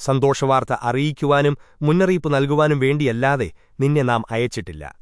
സന്തോഷവാർത്ത അറിയിക്കുവാനും മുന്നറിയിപ്പ് നൽകുവാനും വേണ്ടിയല്ലാതെ നിന്നെ നാം അയച്ചിട്ടില്ല.